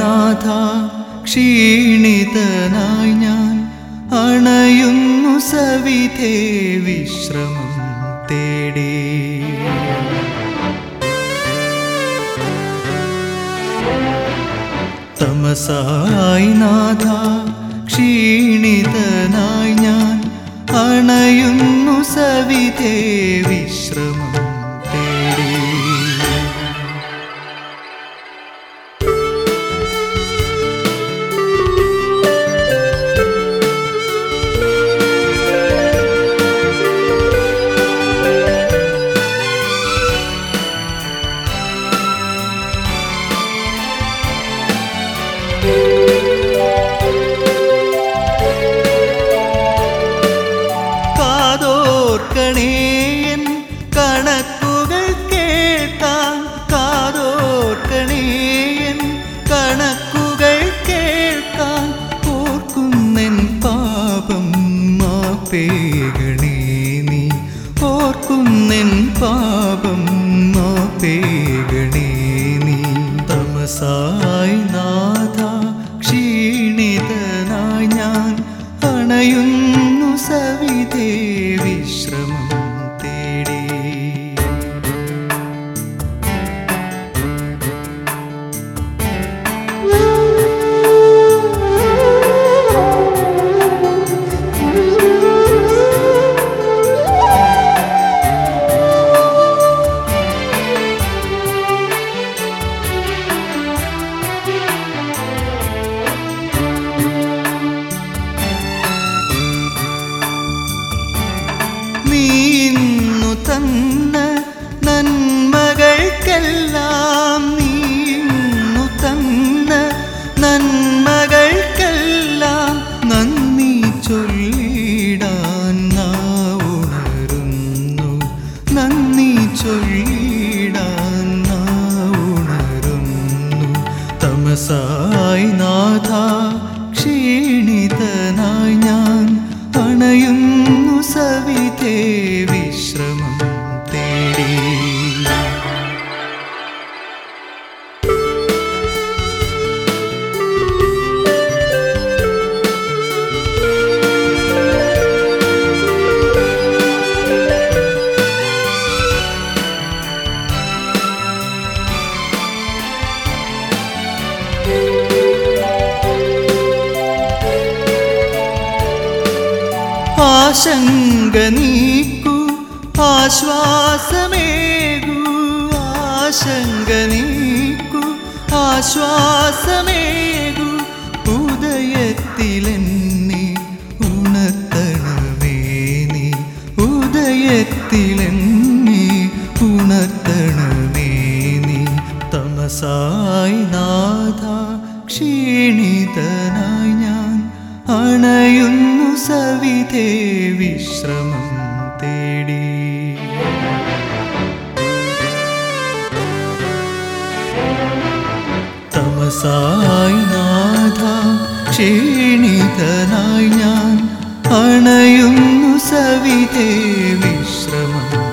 നാഥ ക്ഷീണിതനായി ഞാൻ അണയുന്നു സവിധേ വിശ്രമം തേടി. തമസായി നാഥ ക്ഷീണിതനായി ഞാൻ അണയുന്നു സവിധേ വിശ്രമം കാതോർക്കണേയൻ കണക്കുകൾ കേൾക്കാൻ കാതോർക്കണേയൻ കണക്കുകൾ കേൾക്കാൻ ഓർക്കുന്നൻ പാപം മാപ്പേകണേ നീ. ഓർക്കുന്നൻ പാപം മാപ്പേകണേ നീ. തമസായി തന്ന നന്മകൾക്കെല്ലാം നീന്നു തന്ന നന്മകൾക്കെല്ലാം നന്ദി ചൊല്ലിടാൻ നാ ഉണരുന്നു നന്ദി ചൊല്ലിടാൻ ആശങ്ക നീക്കു ആശ്വാസമേകു ആശങ്ക നീക്കു ആശ്വാസമേകു ഉദയത്തിലെന്നി ഉണർത്തണമേ ഉദയത്തിലെന്നി ഉദയത്തിലെന്നെ തമസായി നീ നാഥ ക്ഷീണിതനായി ഞാൻ അണയുന്നു സവിധേ വിശ്രമം തേടി. തമസായി നാഥ ക്ഷീണിതനായി ഞാൻ അണയുന്നു സവിധേ വിശ്രമം